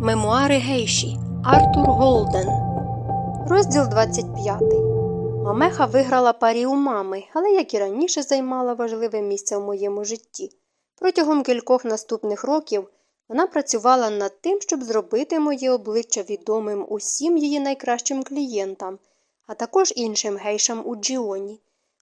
Мемуари гейші Артур Голден. Розділ 25. Мамеха виграла парі у мами, але як і раніше займала важливе місце в моєму житті. Протягом кількох наступних років вона працювала над тим, щоб зробити моє обличчя відомим усім її найкращим клієнтам, а також іншим гейшам у Джіоні.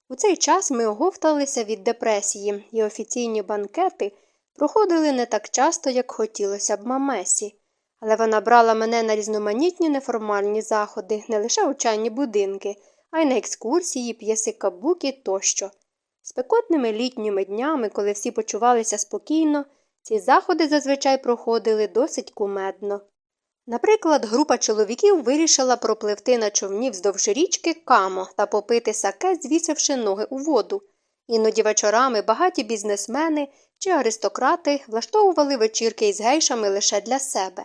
У цей час ми оговталися від депресії, і офіційні банкети проходили не так часто, як хотілося б мамесі. Але вона брала мене на різноманітні неформальні заходи, не лише у чайні будинки, а й на екскурсії, п'єси кабуки тощо. Спекотними літніми днями, коли всі почувалися спокійно, ці заходи зазвичай проходили досить кумедно. Наприклад, група чоловіків вирішила пропливти на човні вздовж річки Камо та попити саке, звісивши ноги у воду. Іноді вечорами багаті бізнесмени чи аристократи влаштовували вечірки із гейшами лише для себе.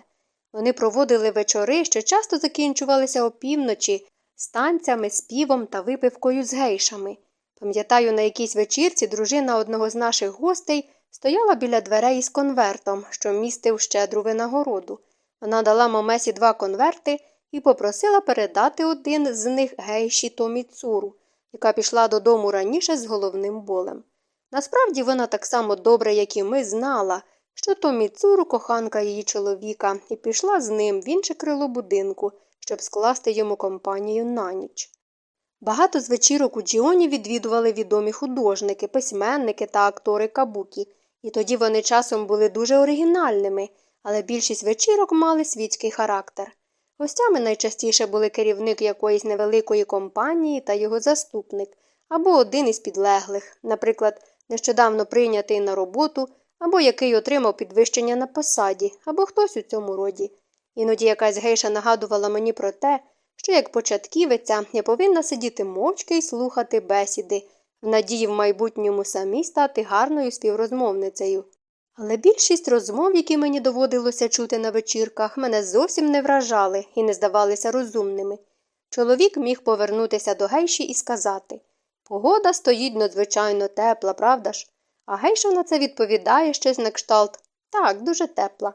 Вони проводили вечори, що часто закінчувалися опівночі, з танцями, співом та випивкою з гейшами. Пам'ятаю, на якійсь вечірці дружина одного з наших гостей стояла біля дверей із конвертом, що містив щедру винагороду. Вона дала мамесі два конверти і попросила передати один з них гейші Томі Цуру, яка пішла додому раніше з головним болем. Насправді вона так само добре, як і ми, знала, що Томі Цуру коханка її чоловіка, і пішла з ним в інше крило будинку, щоб скласти йому компанію на ніч. Багато з вечірок у Джіоні відвідували відомі художники, письменники та актори кабукі, і тоді вони часом були дуже оригінальними, але більшість вечірок мали світський характер. Гостями найчастіше були керівник якоїсь невеликої компанії та його заступник, або один із підлеглих, наприклад, нещодавно прийнятий на роботу, або який отримав підвищення на посаді, або хтось у цьому роді. Іноді якась гейша нагадувала мені про те, що як початківиця я повинна сидіти мовчки і слухати бесіди, в надії в майбутньому самі стати гарною співрозмовницею. Але більшість розмов, які мені доводилося чути на вечірках, мене зовсім не вражали і не здавалися розумними. Чоловік міг повернутися до гейші і сказати Погода стоїть надзвичайно тепла, правда ж? А гейша на це відповідає щось на кшталт так, дуже тепла.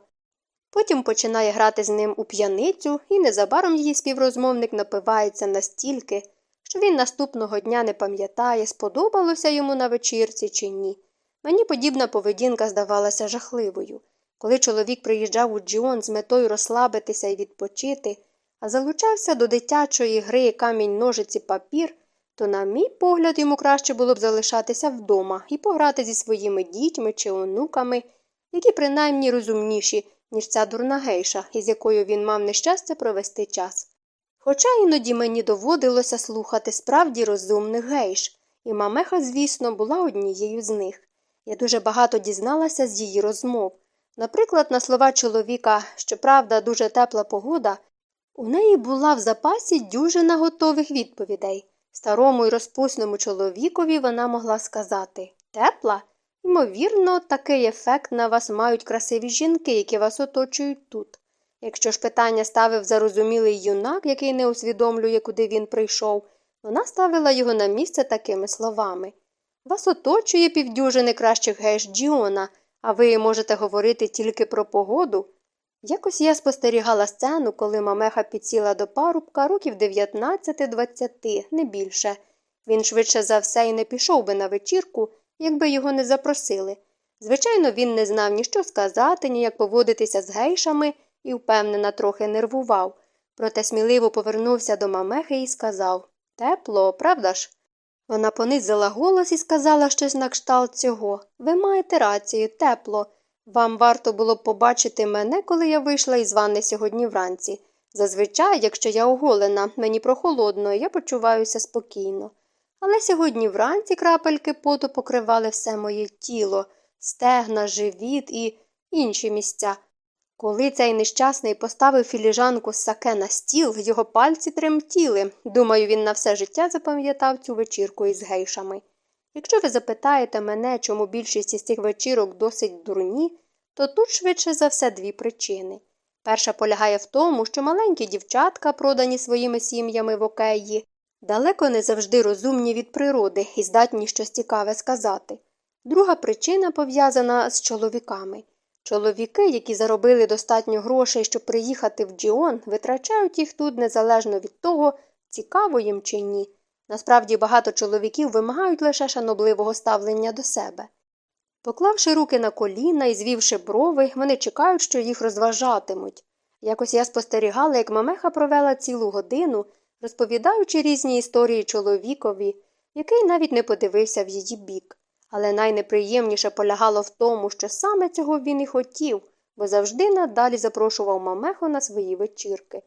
Потім починає грати з ним у п'яницю, і незабаром її співрозмовник напивається настільки, що він наступного дня не пам'ятає, сподобалося йому на вечірці чи ні. Мені подібна поведінка здавалася жахливою. Коли чоловік приїжджав у Джіон з метою розслабитися і відпочити, а залучався до дитячої гри камінь ножиці папір, то, на мій погляд, йому краще було б залишатися вдома і пограти зі своїми дітьми чи онуками, які принаймні розумніші, ніж ця дурна гейша, із якою він мав нещастя провести час. Хоча іноді мені доводилося слухати справді розумних гейш, і мамеха, звісно, була однією з них. Я дуже багато дізналася з її розмов. Наприклад, на слова чоловіка, щоправда, дуже тепла погода, у неї була в запасі дюжина готових відповідей. Старому й розпусному чоловікові вона могла сказати Тепла? Ймовірно, такий ефект на вас мають красиві жінки, які вас оточують тут. Якщо ж питання ставив зарозумілий юнак, який не усвідомлює, куди він прийшов, вона ставила його на місце такими словами Вас оточує півдюжини кращих гейш Джіона, а ви можете говорити тільки про погоду. Якось я спостерігала сцену, коли мамеха підсіла до парубка років 19-20, не більше. Він швидше за все і не пішов би на вечірку, якби його не запросили. Звичайно, він не знав ні що сказати, ні як поводитися з гейшами і, впевнена, трохи нервував. Проте сміливо повернувся до мамехи і сказав Тепло, правда ж? Вона понизила голос і сказала щось на кшталт цього. Ви маєте рацію, тепло. Вам варто було б побачити мене, коли я вийшла із ванни сьогодні вранці. Зазвичай, якщо я оголена, мені прохолодно, я почуваюся спокійно. Але сьогодні вранці крапельки поту покривали все моє тіло, стегна, живіт і інші місця. Коли цей нещасний поставив філіжанку саке на стіл, його пальці тремтіли. Думаю, він на все життя запам'ятав цю вечірку із гейшами. Якщо ви запитаєте мене, чому більшість із цих вечірок досить дурні, то тут швидше за все дві причини. Перша полягає в тому, що маленькі дівчатка, продані своїми сім'ями в океї, далеко не завжди розумні від природи і здатні щось цікаве сказати. Друга причина пов'язана з чоловіками. Чоловіки, які заробили достатньо грошей, щоб приїхати в Джіон, витрачають їх тут незалежно від того, цікаво їм чи ні. Насправді багато чоловіків вимагають лише шанобливого ставлення до себе. Поклавши руки на коліна і звівши брови, вони чекають, що їх розважатимуть. Якось я спостерігала, як мамеха провела цілу годину, розповідаючи різні історії чоловікові, який навіть не подивився в її бік. Але найнеприємніше полягало в тому, що саме цього він і хотів, бо завжди надалі запрошував мамеху на свої вечірки.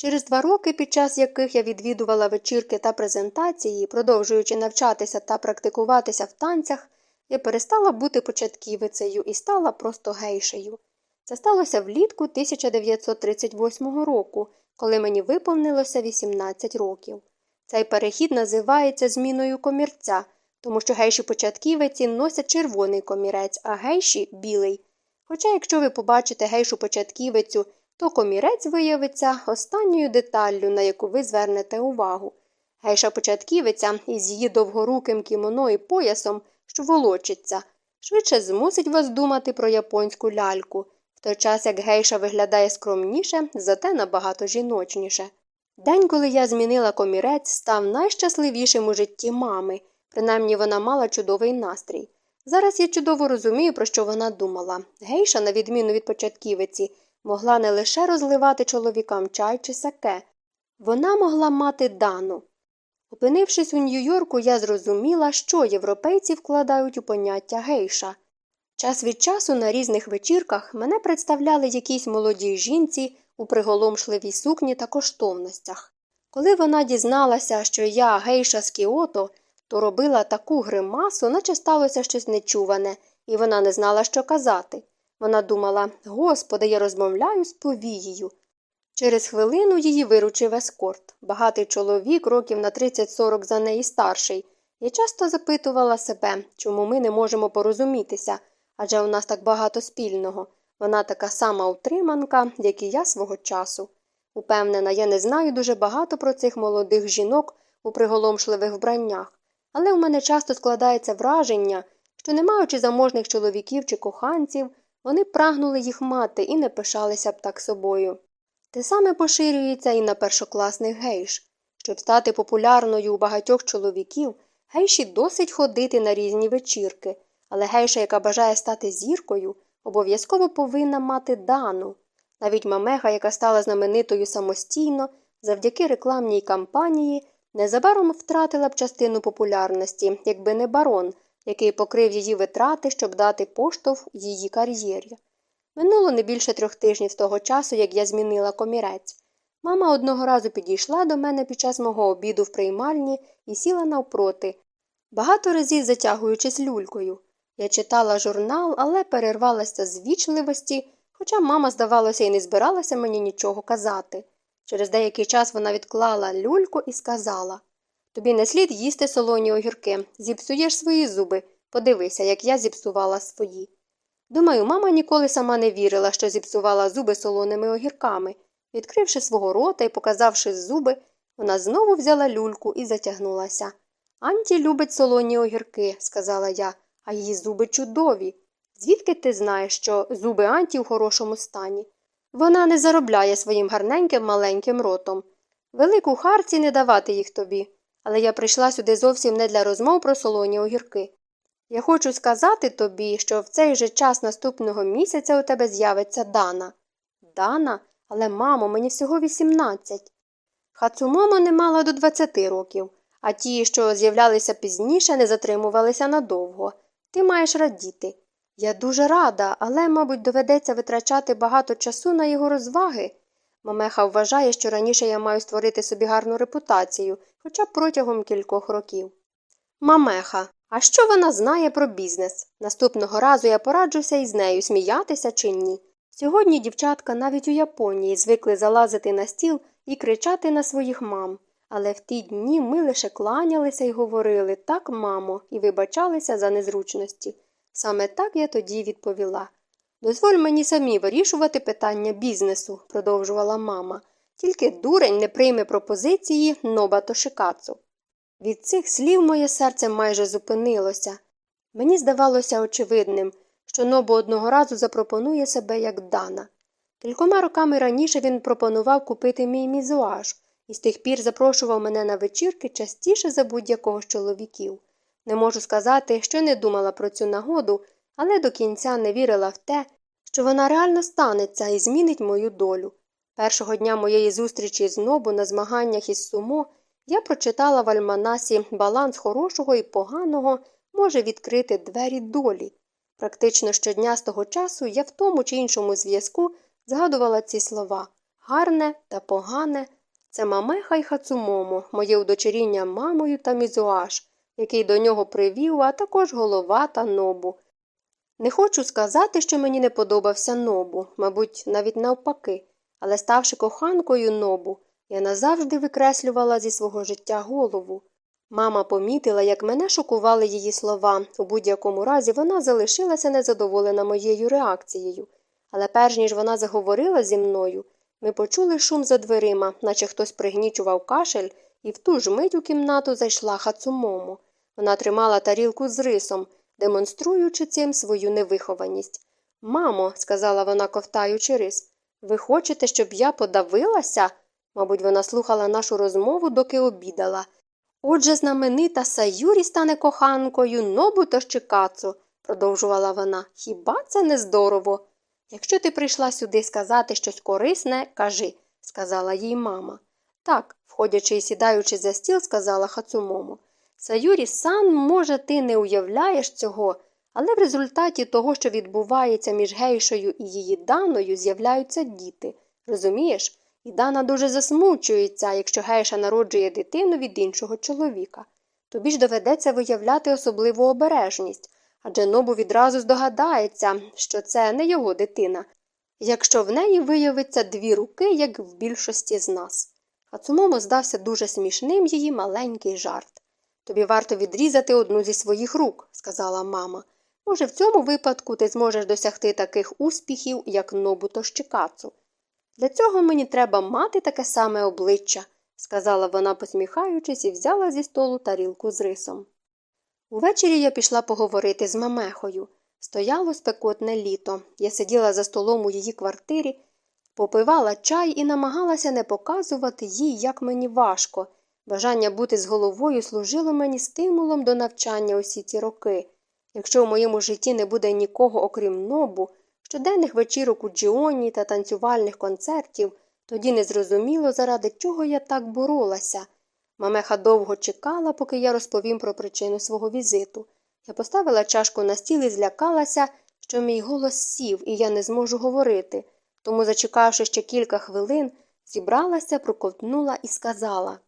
Через два роки, під час яких я відвідувала вечірки та презентації, продовжуючи навчатися та практикуватися в танцях, я перестала бути початківицею і стала просто гейшею. Це сталося влітку 1938 року, коли мені виповнилося 18 років. Цей перехід називається зміною комірця, тому що гейші початківиці носять червоний комірець, а гейші білий. Хоча, якщо ви побачите гейшу початківицю, то комірець виявиться останньою деталлю, на яку ви звернете увагу. Гейша початківиця із її довгоруким кімоно і поясом, що волочиться, швидше змусить вас думати про японську ляльку, в той час як гейша виглядає скромніше, зате набагато жіночніше. День, коли я змінила комірець, став найщасливішим у житті мами, принаймні вона мала чудовий настрій. Зараз я чудово розумію, про що вона думала. Гейша, на відміну від початківиці, могла не лише розливати чоловікам чай чи саке, вона могла мати дану. Опинившись у Нью-Йорку, я зрозуміла, що європейці вкладають у поняття гейша. Час від часу на різних вечірках мене представляли якісь молоді жінці у приголомшливій сукні та коштовностях. Коли вона дізналася, що я гейша з Кіото, то робила таку гримасу, наче сталося щось нечуване, і вона не знала, що казати. Вона думала Господи, я розмовляю з повією. Через хвилину її виручив ескорт, багатий чоловік, років на 30-40 за неї старший. Я часто запитувала себе, чому ми не можемо порозумітися, адже у нас так багато спільного. Вона така сама утриманка, як і я свого часу. Упевнена, я не знаю дуже багато про цих молодих жінок у приголомшливих вбраннях, але у мене часто складається враження, що, не маючи заможних чоловіків чи коханців, вони прагнули їх мати і не пишалися б так собою. Те саме поширюється і на першокласних гейш. Щоб стати популярною у багатьох чоловіків, гейші досить ходити на різні вечірки, але гейша, яка бажає стати зіркою, обов'язково повинна мати дану. Навіть мамеха, яка стала знаменитою самостійно, завдяки рекламній кампанії, незабаром втратила б частину популярності, якби не барон, який покрив її витрати, щоб дати поштовх її кар'єрі. Минуло не більше трьох тижнів з того часу, як я змінила комірець. Мама одного разу підійшла до мене під час мого обіду в приймальні і сіла навпроти, багато разів затягуючись люлькою. Я читала журнал, але перервалася з вічливості, хоча мама, здавалося, і не збиралася мені нічого казати. Через деякий час вона відклала люльку і сказала Тобі не слід їсти солоні огірки, зіпсуєш свої зуби. Подивися, як я зіпсувала свої. Думаю, мама ніколи сама не вірила, що зіпсувала зуби солоними огірками. Відкривши свого рота і показавши зуби, вона знову взяла люльку і затягнулася. Анті любить солоні огірки, сказала я, а її зуби чудові. Звідки ти знаєш, що зуби Анті у хорошому стані? Вона не заробляє своїм гарненьким маленьким ротом. Велику харці не давати їх тобі. Але я прийшла сюди зовсім не для розмов про солоні огірки. Я хочу сказати тобі, що в цей же час наступного місяця у тебе з'явиться Дана. Дана? Але, мамо, мені всього 18. Хацумомо не мала до 20 років, а ті, що з'являлися пізніше, не затримувалися надовго. Ти маєш радіти. Я дуже рада, але, мабуть, доведеться витрачати багато часу на його розваги. Мамеха вважає, що раніше я маю створити собі гарну репутацію, хоча б протягом кількох років. Мамеха, а що вона знає про бізнес? Наступного разу я пораджуся із нею, сміятися чи ні. Сьогодні дівчатка навіть у Японії звикли залазити на стіл і кричати на своїх мам. Але в ті дні ми лише кланялися і говорили так, мамо, і вибачалися за незручності. Саме так я тоді відповіла. Дозволь мені самі вирішувати питання бізнесу, продовжувала мама. Тільки дурень не прийме пропозиції Ноба Тошикацу. Від цих слів моє серце майже зупинилося. Мені здавалося очевидним, що Нобу одного разу запропонує себе як Дана. Кількома роками раніше він пропонував купити мій мізуаж і з тих пір запрошував мене на вечірки частіше за будь-якого з чоловіків. Не можу сказати, що не думала про цю нагоду, але до кінця не вірила в те, що вона реально станеться і змінить мою долю. Першого дня моєї зустрічі з Нобу на змаганнях із сумо я прочитала в альманасі баланс хорошого і поганого може відкрити двері долі. Практично щодня з того часу я в тому чи іншому зв'язку згадувала ці слова гарне та погане це мамеха й хацумомо, моє удочеріння мамою та мізуаш, який до нього привів, а також голова та нобу. Не хочу сказати, що мені не подобався нобу, мабуть, навіть навпаки, але ставши коханкою нобу, я назавжди викреслювала зі свого життя голову. Мама помітила, як мене шокували її слова. У будь-якому разі вона залишилася незадоволена моєю реакцією. Але перш ніж вона заговорила зі мною, ми почули шум за дверима, наче хтось пригнічував кашель, і в ту ж мить у кімнату зайшла хацумомо. Вона тримала тарілку з рисом, демонструючи цим свою невихованість. Мамо, сказала вона, ковтаючи рис, ви хочете, щоб я подавилася? Мабуть, вона слухала нашу розмову, доки обідала. Отже, знаменита Саюрі стане коханкою Нобу та Щикацу, продовжувала вона. Хіба це не здорово? Якщо ти прийшла сюди сказати щось корисне, кажи, сказала їй мама. Так, входячи і сідаючи за стіл, сказала Хацумомо. Саюрі сан, може, ти не уявляєш цього, але в результаті того, що відбувається між гейшою і її даною, з'являються діти. Розумієш? І Дана дуже засмучується, якщо гейша народжує дитину від іншого чоловіка. Тобі ж доведеться виявляти особливу обережність, адже Нобу відразу здогадається, що це не його дитина, якщо в неї виявиться дві руки, як в більшості з нас. А Хацумомо здався дуже смішним її маленький жарт. Тобі варто відрізати одну зі своїх рук, сказала мама. Може, в цьому випадку ти зможеш досягти таких успіхів, як Нобу Тощикацу. Для цього мені треба мати таке саме обличчя, сказала вона, посміхаючись, і взяла зі столу тарілку з рисом. Увечері я пішла поговорити з мамехою. Стояло спекотне літо. Я сиділа за столом у її квартирі, попивала чай і намагалася не показувати їй, як мені важко. Бажання бути з головою служило мені стимулом до навчання усі ці роки. Якщо в моєму житті не буде нікого, окрім нобу, щоденних вечірок у Джіоні та танцювальних концертів, тоді незрозуміло, заради чого я так боролася. Мамеха довго чекала, поки я розповім про причину свого візиту. Я поставила чашку на стіл і злякалася, що мій голос сів, і я не зможу говорити. Тому, зачекавши ще кілька хвилин, зібралася, проковтнула і сказала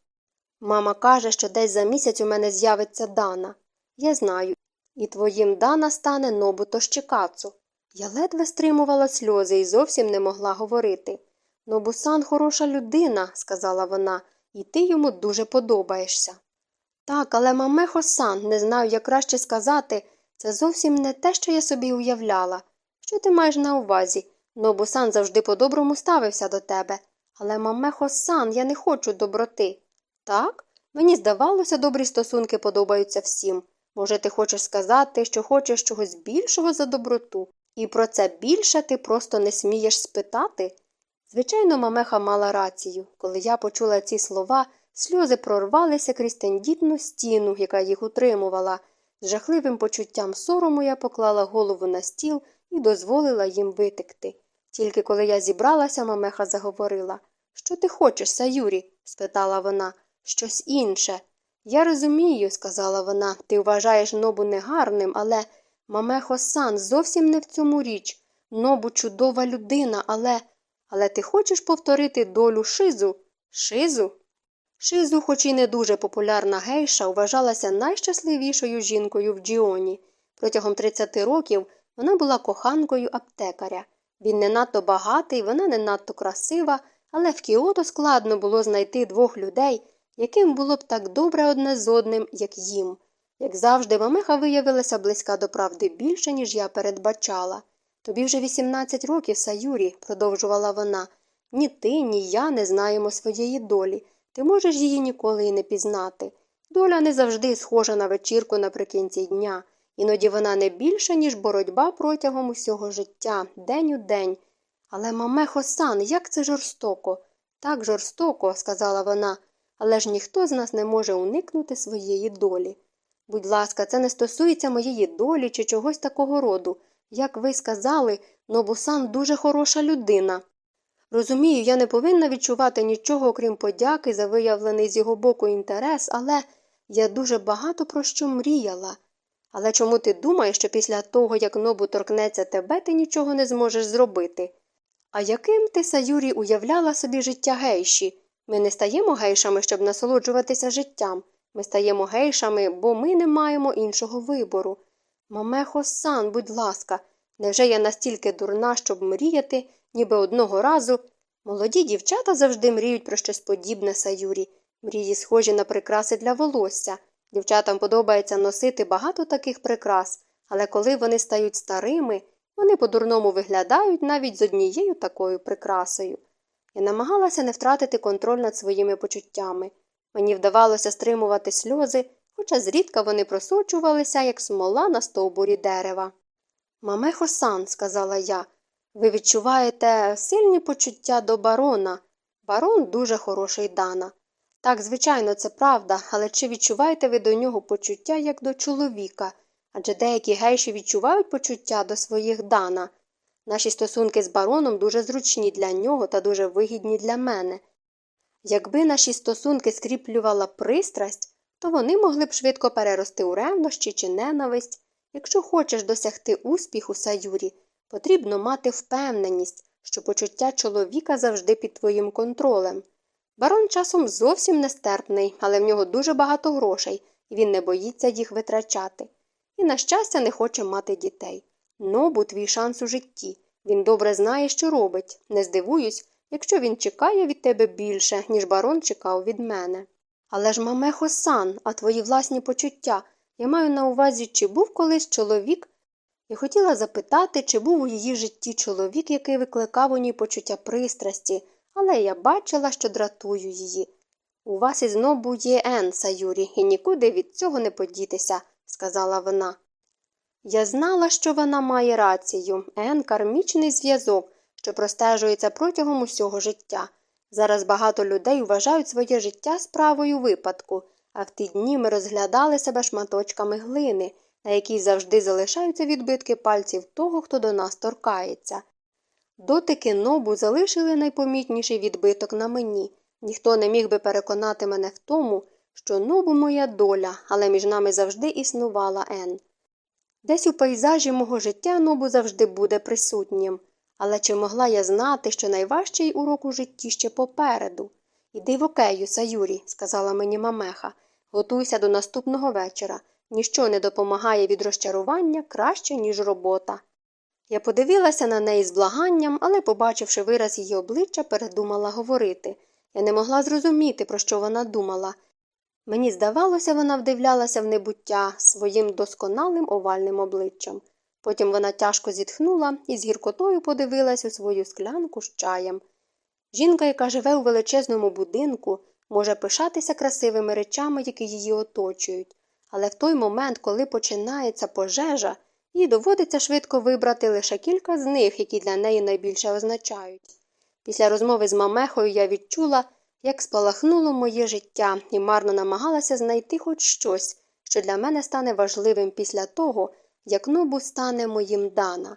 Мама каже, що десь за місяць у мене з'явиться Дана. Я знаю, і твоїм Дана стане Нобуто Щекацу. Я ледве стримувала сльози і зовсім не могла говорити. Нобусан хороша людина, сказала вона, і ти йому дуже подобаєшся. Так, але мамехо сан, не знаю, як краще сказати, це зовсім не те, що я собі уявляла. Що ти маєш на увазі? Нобусан завжди по-доброму ставився до тебе. Але мамехо сан, я не хочу доброти. Так? Мені здавалося, добрі стосунки подобаються всім. Може, ти хочеш сказати, що хочеш чогось більшого за доброту, і про це більше ти просто не смієш спитати? Звичайно, мамеха мала рацію. Коли я почула ці слова, сльози прорвалися крізь тендітну стіну, яка їх утримувала. З жахливим почуттям сорому я поклала голову на стіл і дозволила їм витекти. Тільки коли я зібралася, мамеха заговорила Що ти хочеш, Саюрі? спитала вона. Щось інше. Я розумію, сказала вона, ти вважаєш нобу негарним, але мамехо сан зовсім не в цьому річ. Нобу чудова людина, але. Але ти хочеш повторити долю шизу? Шизу? Шизу, хоч і не дуже популярна гейша, вважалася найщасливішою жінкою в Джіоні. Протягом 30 років вона була коханкою аптекаря. Він не надто багатий, вона не надто красива, але в Кіото складно було знайти двох людей, яким було б так добре одне з одним, як їм. Як завжди, мамеха виявилася близька до правди більше, ніж я передбачала. Тобі вже 18 років, Саюрі, продовжувала вона. Ні ти, ні я не знаємо своєї долі. Ти можеш її ніколи і не пізнати. Доля не завжди схожа на вечірку наприкінці дня, Іноді вона не більша, ніж боротьба протягом усього життя, день у день. Але мамехо сан, як це жорстоко. Так жорстоко, сказала вона, але ж ніхто з нас не може уникнути своєї долі. Будь ласка, це не стосується моєї долі чи чогось такого роду. Як ви сказали, Нобусан дуже хороша людина. Розумію, я не повинна відчувати нічого, окрім подяки за виявлений з його боку інтерес, але я дуже багато про що мріяла. Але чому ти думаєш, що після того, як нобу торкнеться тебе, ти нічого не зможеш зробити? А яким ти, Саюрі, уявляла собі життя гейші? Ми не стаємо гейшами, щоб насолоджуватися життям. Ми стаємо гейшами, бо ми не маємо іншого вибору. Мамехо сан, будь ласка, невже я настільки дурна, щоб мріяти, ніби одного разу. Молоді дівчата завжди мріють про щось подібне, Саюрі. Мрії схожі на прикраси для волосся. Дівчатам подобається носити багато таких прикрас, але коли вони стають старими, вони по-дурному виглядають навіть з однією такою прикрасою. Я намагалася не втратити контроль над своїми почуттями. Мені вдавалося стримувати сльози, хоча зрідка вони просочувалися, як смола на стовбурі дерева. Мамехо сан, сказала я, ви відчуваєте сильні почуття до барона. Барон дуже хороший дана. Так, звичайно, це правда, але чи відчуваєте ви до нього почуття як до чоловіка? Адже деякі гейші відчувають почуття до своїх дана. Наші стосунки з бароном дуже зручні для нього та дуже вигідні для мене. Якби наші стосунки скріплювала пристрасть, то вони могли б швидко перерости у ревнощі чи ненависть. Якщо хочеш досягти успіху, Саюрі, потрібно мати впевненість, що почуття чоловіка завжди під твоїм контролем. Барон часом зовсім нестерпний, але в нього дуже багато грошей, і він не боїться їх витрачати. І, на щастя, не хоче мати дітей. Нобу твій шанс у житті. Він добре знає, що робить. Не здивуюсь, якщо він чекає від тебе більше, ніж барон чекав від мене. Але ж мамехо сан, а твої власні почуття. Я маю на увазі, чи був колись чоловік. Я хотіла запитати, чи був у її житті чоловік, який викликав у ній почуття пристрасті, але я бачила, що дратую її. У вас із нобу є Ен, Саюрі, і нікуди від цього не подітися, сказала вона. Я знала, що вона має рацію Ен кармічний зв'язок, що простежується протягом усього життя. Зараз багато людей вважають своє життя справою випадку, а в ті дні ми розглядали себе шматочками глини, на якій завжди залишаються відбитки пальців того, хто до нас торкається. Дотики нобу залишили найпомітніший відбиток на мені. Ніхто не міг би переконати мене в тому, що нобу моя доля, але між нами завжди існувала Ен. Десь у пейзажі мого життя нобу завжди буде присутнім. Але чи могла я знати, що найважчий урок у житті ще попереду? Іди в окею, Саюрі, сказала мені мамеха, готуйся до наступного вечора. Ніщо не допомагає від розчарування краще, ніж робота. Я подивилася на неї з благанням, але, побачивши вираз її обличчя, передумала говорити. Я не могла зрозуміти, про що вона думала. Мені здавалося, вона вдивлялася в небуття своїм досконалим овальним обличчям. Потім вона тяжко зітхнула і з гіркотою подивилась у свою склянку з чаєм. Жінка, яка живе у величезному будинку, може пишатися красивими речами, які її оточують, але в той момент, коли починається пожежа, їй доводиться швидко вибрати лише кілька з них, які для неї найбільше означають. Після розмови з мамехою я відчула, як спалахнуло моє життя і марно намагалася знайти хоч щось, що для мене стане важливим після того, як нобу стане моїм дана.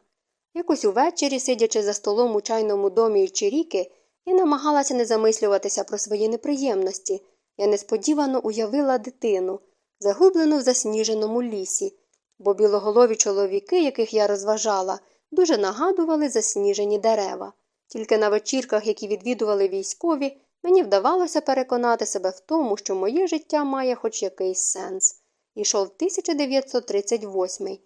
Якось увечері, сидячи за столом у чайному домі і Чиріки, я намагалася не замислюватися про свої неприємності. Я несподівано уявила дитину, загублену в засніженому лісі, бо білоголові чоловіки, яких я розважала, дуже нагадували засніжені дерева. Тільки на вечірках, які відвідували військові, мені вдавалося переконати себе в тому, що моє життя має хоч якийсь сенс. Ішов 1938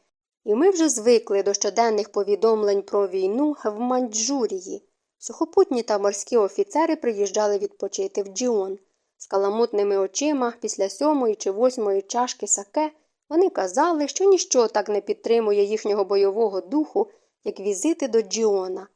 і ми вже звикли до щоденних повідомлень про війну в Маньчжурії. Сухопутні та морські офіцери приїжджали відпочити в Джіон. З каламутними очима після сьомої чи восьмої чашки саке вони казали, що ніщо так не підтримує їхнього бойового духу, як візити до Джіона.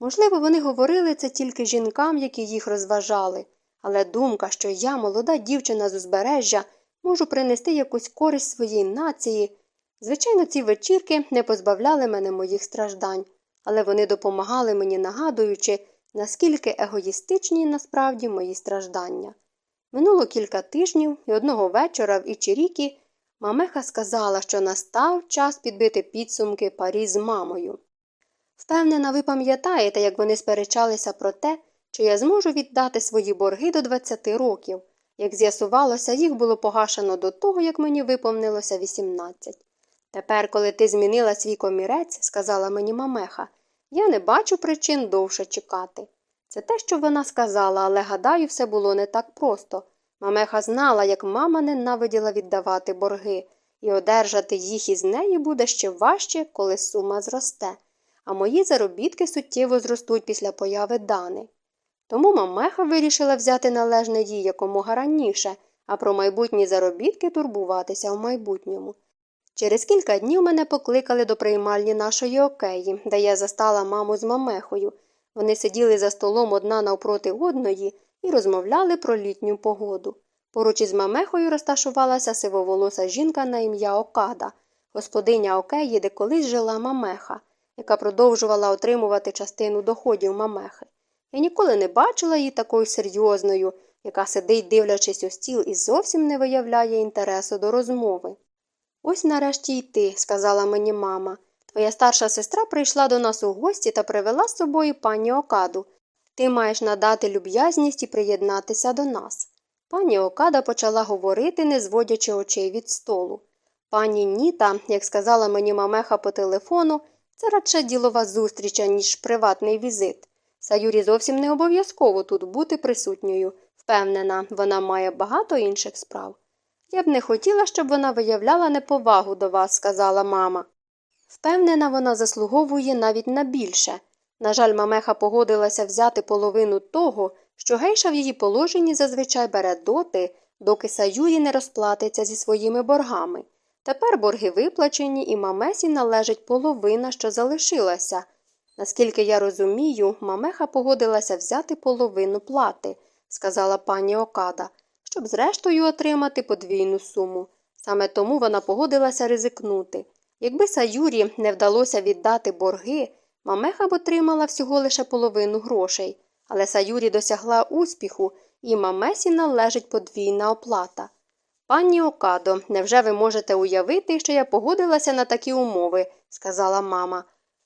Можливо, вони говорили це тільки жінкам, які їх розважали, але думка, що я, молода дівчина з узбережжя, можу принести якусь користь своїй нації, Звичайно, ці вечірки не позбавляли мене моїх страждань, але вони допомагали мені, нагадуючи, наскільки егоїстичні насправді мої страждання. Минуло кілька тижнів і одного вечора в Ічірікі мамеха сказала, що настав час підбити підсумки парі з мамою. Впевнена, ви пам'ятаєте, як вони сперечалися про те, чи я зможу віддати свої борги до 20 років. Як з'ясувалося, їх було погашено до того, як мені виповнилося 18. Тепер, коли ти змінила свій комірець, сказала мені мамеха, я не бачу причин довше чекати. Це те, що вона сказала, але гадаю, все було не так просто. Мамеха знала, як мама ненавиділа віддавати борги, і одержати їх із неї буде ще важче, коли сума зросте, а мої заробітки суттєво зростуть після появи Дани. Тому мамеха вирішила взяти належне їй якомога раніше, а про майбутні заробітки турбуватися в майбутньому. Через кілька днів мене покликали до приймальні нашої океї, де я застала маму з мамехою. Вони сиділи за столом одна навпроти одної і розмовляли про літню погоду. Поруч із мамехою розташувалася сивоволоса жінка на ім'я Окада, господиня океї, де колись жила мамеха, яка продовжувала отримувати частину доходів мамехи. Я ніколи не бачила її такою серйозною, яка сидить, дивлячись у стіл, і зовсім не виявляє інтересу до розмови. Ось нарешті й ти, сказала мені мама. Твоя старша сестра прийшла до нас у гості та привела з собою пані Окаду. Ти маєш надати люб'язність і приєднатися до нас. Пані Окада почала говорити, не зводячи очей від столу. Пані Ніта, як сказала мені мамеха по телефону, це радше ділова зустріч, ніж приватний візит. Саюрі зовсім не обов'язково тут бути присутньою. Впевнена, вона має багато інших справ. Я б не хотіла, щоб вона виявляла неповагу до вас, сказала мама. Впевнена, вона заслуговує навіть на більше. На жаль, мамеха погодилася взяти половину того, що гейша в її положенні зазвичай бере доти, доки Саюрі не розплатиться зі своїми боргами. Тепер борги виплачені, і мамесі належить половина, що залишилася. Наскільки я розумію, мамеха погодилася взяти половину плати, сказала пані Окада, щоб зрештою отримати подвійну суму. Саме тому вона погодилася ризикнути. Якби Саюрі не вдалося віддати борги, мамеха б отримала всього лише половину грошей, але Саюрі досягла успіху, і мамесі належить подвійна оплата. Пані Окадо, невже ви можете уявити, що я погодилася на такі умови, сказала мама.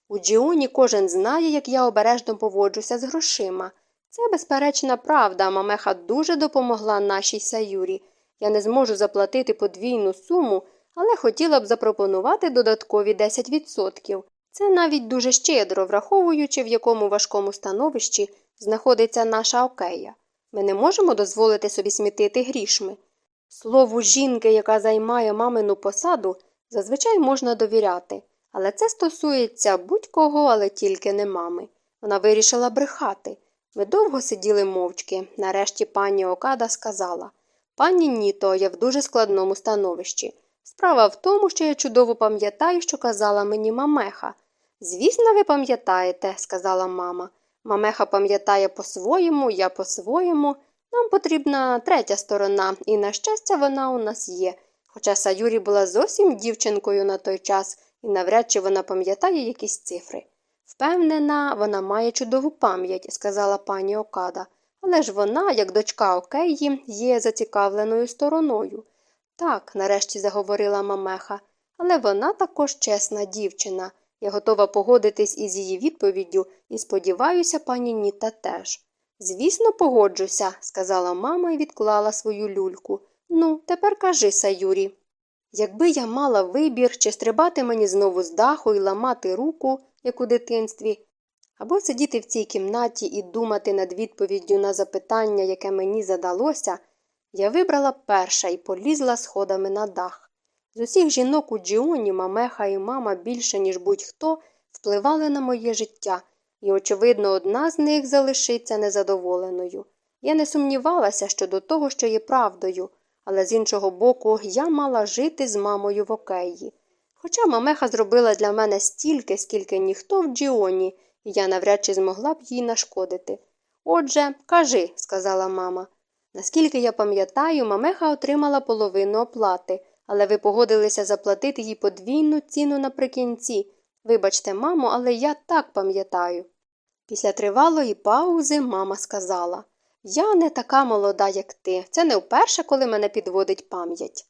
У Джіоні кожен знає, як я обережно поводжуся з грошима. Це безперечна правда, мамеха дуже допомогла нашій Саюрі. Я не зможу заплатити подвійну суму, але хотіла б запропонувати додаткові 10%. Це навіть дуже щедро, враховуючи, в якому важкому становищі знаходиться наша окея. Ми не можемо дозволити собі смітити грішми. Слову жінки, яка займає мамину посаду, зазвичай можна довіряти, але це стосується будь-кого, але тільки не мами. Вона вирішила брехати. Ми довго сиділи мовчки. Нарешті пані Окада сказала Пані Ніто, я в дуже складному становищі. Справа в тому, що я чудово пам'ятаю, що казала мені мамеха. Звісно, ви пам'ятаєте, сказала мама. Мамеха пам'ятає по-своєму, я по-своєму. Нам потрібна третя сторона, і, на щастя, вона у нас є. Хоча Саюрі була зовсім дівчинкою на той час, і навряд чи вона пам'ятає якісь цифри. Впевнена, вона має чудову пам'ять, сказала пані Окада, але ж вона, як дочка Океї, є зацікавленою стороною. Так, нарешті заговорила мамеха, але вона також чесна дівчина. Я готова погодитись із її відповіддю і сподіваюся, пані Ніта теж. Звісно, погоджуся, сказала мама і відклала свою люльку. Ну, тепер кажи, Саюрі. Якби я мала вибір, чи стрибати мені знову з даху і ламати руку, як у дитинстві, або сидіти в цій кімнаті і думати над відповіддю на запитання, яке мені задалося, я вибрала перша і полізла сходами на дах. З усіх жінок у Джіоні мамеха і мама більше, ніж будь-хто, впливали на моє життя, і, очевидно, одна з них залишиться незадоволеною. Я не сумнівалася щодо того, що є правдою, але з іншого боку, я мала жити з мамою в океї. Хоча мамеха зробила для мене стільки, скільки ніхто в Джіоні, і я навряд чи змогла б їй нашкодити. Отже, кажи, сказала мама. Наскільки я пам'ятаю, мамеха отримала половину оплати, але ви погодилися заплатити їй подвійну ціну наприкінці. Вибачте, мамо, але я так пам'ятаю. Після тривалої паузи мама сказала Я не така молода, як ти. Це не вперше, коли мене підводить пам'ять.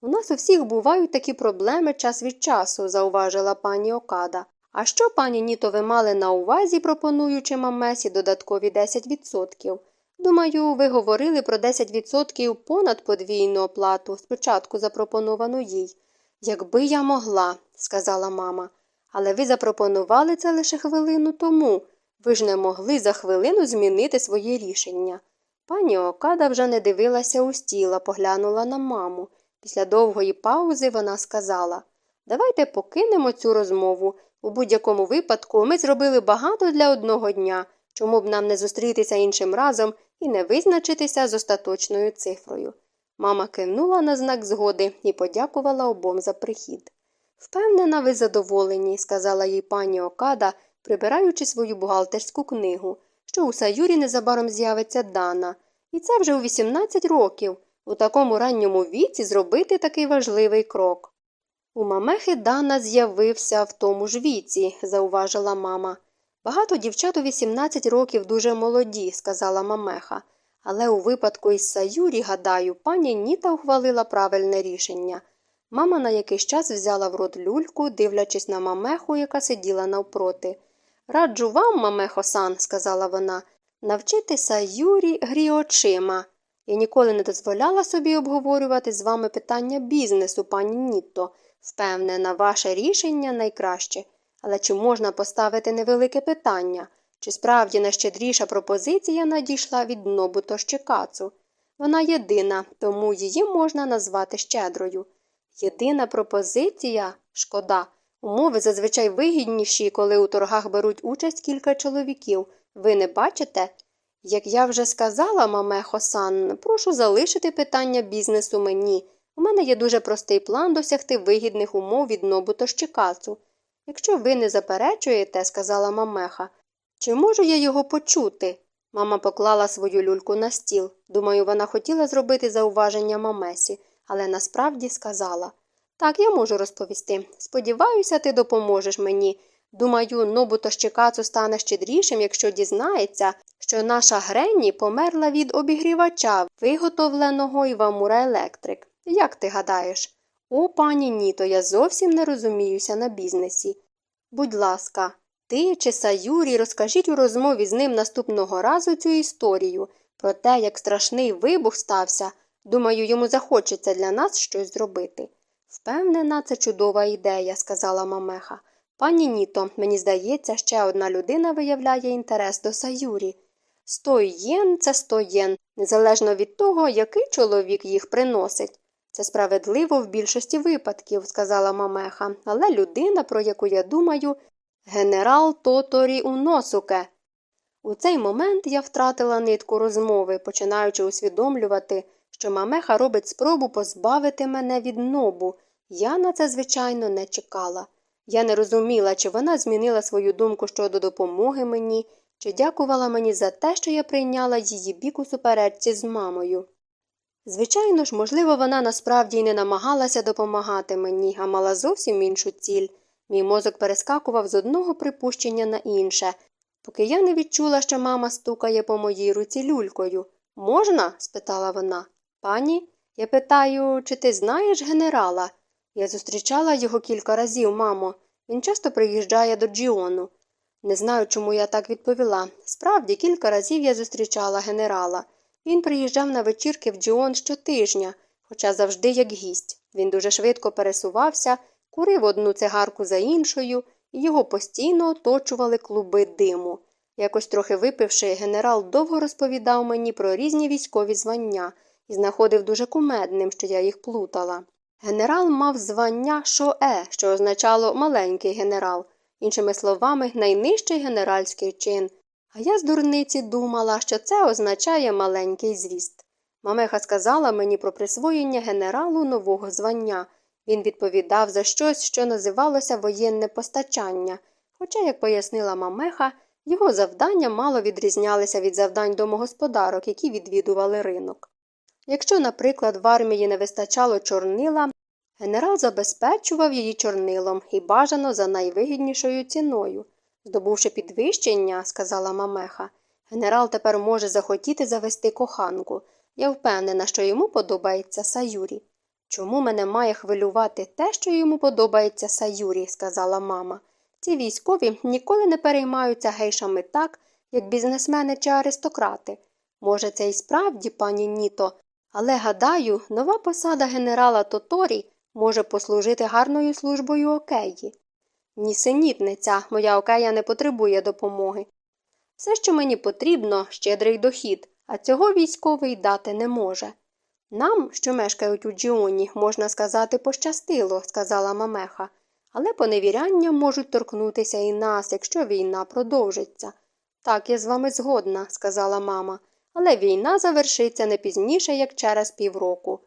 У нас у всіх бувають такі проблеми час від часу, зауважила пані Окада. А що, пані Ніто, ви мали на увазі, пропонуючи мамесі додаткові 10%? Думаю, ви говорили про 10% понад подвійну оплату, спочатку запропоновану їй. Якби я могла, сказала мама. Але ви запропонували це лише хвилину тому. Ви ж не могли за хвилину змінити своє рішення. Пані Окада вже не дивилася у стіл, а поглянула на маму. Після довгої паузи вона сказала Давайте покинемо цю розмову. У будь-якому випадку ми зробили багато для одного дня, чому б нам не зустрітися іншим разом і не визначитися з остаточною цифрою. Мама кивнула на знак згоди і подякувала обом за прихід. Впевнена, ви задоволені, сказала їй пані Окада, прибираючи свою бухгалтерську книгу, що у Саюрі незабаром з'явиться Дана. І це вже у 18 років, у такому ранньому віці зробити такий важливий крок. У мамехи Дана з'явився в тому ж віці, зауважила мама. Багато дівчат у 18 років дуже молоді, сказала мамеха. Але у випадку із Саюрі, гадаю, пані Ніта ухвалила правильне рішення. Мама на якийсь час взяла в рот люльку, дивлячись на мамеху, яка сиділа навпроти. Раджу вам, мамехо сан, сказала вона, навчити Саюрі грі очима. Я ніколи не дозволяла собі обговорювати з вами питання бізнесу, пані Нітто. Впевнена, ваше рішення найкраще. Але чи можна поставити невелике питання? Чи справді найщедріша пропозиція надійшла від Нобуто Щекацу? Вона єдина, тому її можна назвати щедрою. Єдина пропозиція шкода. Умови зазвичай вигідніші, коли у торгах беруть участь кілька чоловіків. Ви не бачите? Як я вже сказала, маме Хосан, прошу залишити питання бізнесу мені. У мене є дуже простий план досягти вигідних умов від Нобуто Щекацу. Якщо ви не заперечуєте, сказала мамеха, чи можу я його почути? Мама поклала свою люльку на стіл. Думаю, вона хотіла зробити зауваження мамесі, але насправді сказала так, я можу розповісти. Сподіваюся, ти допоможеш мені. Думаю, Нобуто Щекацу стане щедрішим, якщо дізнається, що наша Гренні померла від обігрівача, виготовленого Івамура Електрик. Як ти гадаєш? О, пані Ніто, я зовсім не розуміюся на бізнесі. Будь ласка, ти чи Саюрі розкажіть у розмові з ним наступного разу цю історію про те, як страшний вибух стався. Думаю, йому захочеться для нас щось зробити. Впевнена, це чудова ідея, сказала мамеха. Пані Ніто, мені здається, ще одна людина виявляє інтерес до Саюрі. Сто єн – це сто єн, незалежно від того, який чоловік їх приносить. Це справедливо в більшості випадків, сказала мамеха, але людина, про яку я думаю, генерал Тоторі Уносуке. У цей момент я втратила нитку розмови, починаючи усвідомлювати, що мамеха робить спробу позбавити мене від нобу. Я на це, звичайно, не чекала. Я не розуміла, чи вона змінила свою думку щодо допомоги мені, чи дякувала мені за те, що я прийняла її бік у суперечці з мамою. Звичайно ж, можливо, вона насправді й не намагалася допомагати мені, а мала зовсім іншу ціль. Мій мозок перескакував з одного припущення на інше, поки я не відчула, що мама стукає по моїй руці люлькою. Можна? спитала вона. Пані, я питаю, чи ти знаєш генерала? Я зустрічала його кілька разів, мамо. Він часто приїжджає до Джіону. Не знаю, чому я так відповіла. Справді, кілька разів я зустрічала генерала. Він приїжджав на вечірки в Джіон щотижня, хоча завжди як гість. Він дуже швидко пересувався, курив одну цигарку за іншою, і його постійно оточували клуби диму. Якось трохи випивши, генерал довго розповідав мені про різні військові звання і знаходив дуже кумедним, що я їх плутала. Генерал мав звання Шое, що означало маленький генерал, іншими словами, найнижчий генеральський чин. А я з дурниці думала, що це означає маленький зріст. Мамеха сказала мені про присвоєння генералу нового звання. Він відповідав за щось, що називалося воєнне постачання, хоча, як пояснила мамеха, його завдання мало відрізнялися від завдань домогосподарок, які відвідували ринок. Якщо, наприклад, в армії не вистачало чорнила, Генерал забезпечував її чорнилом і бажано за найвигіднішою ціною. Здобувши підвищення, сказала Мамеха, генерал тепер може захотіти завести коханку. Я впевнена, що йому подобається Саюрі. Чому мене має хвилювати те, що йому подобається Саюрі, сказала мама. Ці військові ніколи не переймаються гейшами так, як бізнесмени чи аристократи. Може, це і справді, пані Ніто, але гадаю, нова посада генерала Тоторі може послужити гарною службою океї. Нісенітниця, моя окея не потребує допомоги. Все, що мені потрібно, щедрий дохід, а цього військовий дати не може. Нам, що мешкають у Джіоні, можна сказати, пощастило, сказала Мамеха, але поневіряння можуть торкнутися і нас, якщо війна продовжиться. Так, я з вами згодна, сказала мама, але війна завершиться не пізніше, як через півроку.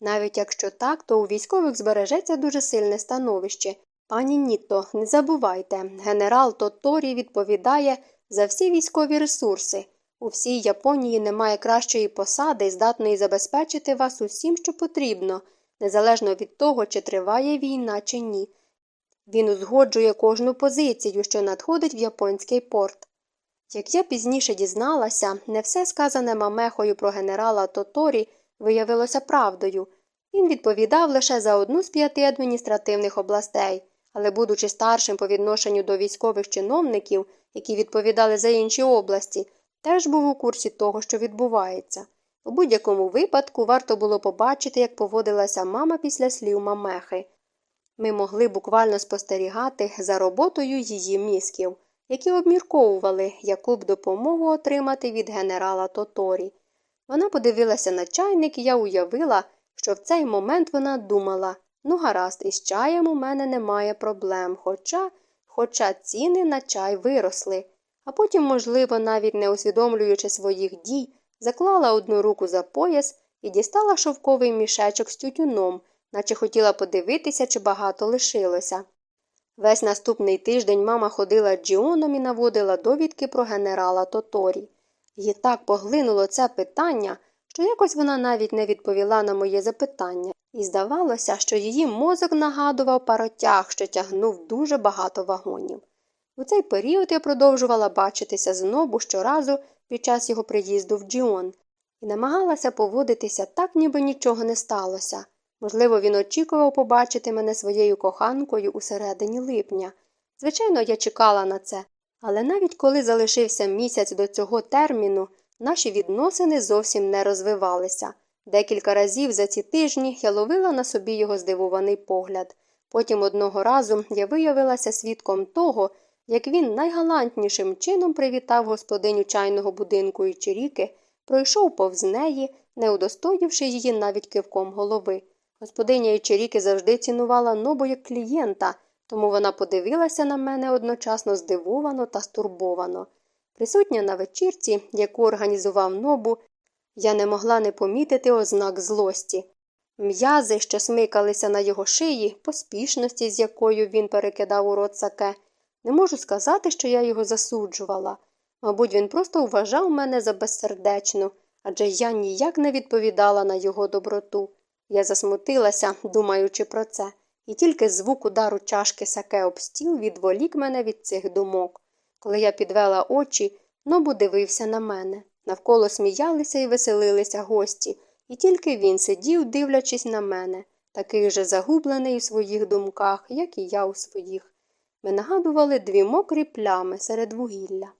Навіть якщо так, то у військових збережеться дуже сильне становище. Пані Нітто, не забувайте, генерал Тоторі відповідає за всі військові ресурси. У всій Японії немає кращої посади, здатної забезпечити вас усім, що потрібно, незалежно від того, чи триває війна, чи ні. Він узгоджує кожну позицію, що надходить в японський порт. Як я пізніше дізналася, не все сказане Мамехою про генерала Тоторі виявилося правдою. Він відповідав лише за одну з п'яти адміністративних областей, але, будучи старшим по відношенню до військових чиновників, які відповідали за інші області, теж був у курсі того, що відбувається. У будь-якому випадку варто було побачити, як поводилася мама після слів мамехи. Ми могли буквально спостерігати за роботою її мізків, які обмірковували, яку б допомогу отримати від генерала Тоторі. Вона подивилася на чайник, і я уявила, що в цей момент вона думала ну, гаразд, із чаєм у мене немає проблем, хоча, хоча ціни на чай виросли, а потім, можливо, навіть не усвідомлюючи своїх дій, заклала одну руку за пояс і дістала шовковий мішечок з тютюном, наче хотіла подивитися, чи багато лишилося. Весь наступний тиждень мама ходила Джіоном і наводила довідки про генерала Тоторі. Її так поглинуло це питання, що якось вона навіть не відповіла на моє запитання, і здавалося, що її мозок нагадував паротяг, що тягнув дуже багато вагонів. У цей період я продовжувала бачитися знову щоразу під час його приїзду в Джіон і намагалася поводитися так, ніби нічого не сталося. Можливо, він очікував побачити мене своєю коханкою у середині липня. Звичайно, я чекала на це, але навіть коли залишився місяць до цього терміну, наші відносини зовсім не розвивалися. Декілька разів за ці тижні я ловила на собі його здивований погляд. Потім одного разу я виявилася свідком того, як він найгалантнішим чином привітав господиню чайного будинку і чиріки, пройшов повз неї, не удостоївши її навіть кивком голови. Господиня Ічеріки завжди цінувала нобу як клієнта, тому вона подивилася на мене одночасно здивовано та стурбовано. Присутня на вечірці, яку організував нобу, я не могла не помітити ознак злості. М'язи, що смикалися на його шиї, поспішності, з якою він перекидав у рот саке. Не можу сказати, що я його засуджувала. Мабуть, він просто вважав мене за безсердечну, адже я ніяк не відповідала на його доброту. Я засмутилася, думаючи про це, і тільки звук удару чашки саке об стіл відволік мене від цих думок. Коли я підвела очі, нобу дивився на мене. Навколо сміялися і веселилися гості, і тільки він сидів, дивлячись на мене, такий же загублений у своїх думках, як і я у своїх. Ми нагадували дві мокрі плями серед вугілля.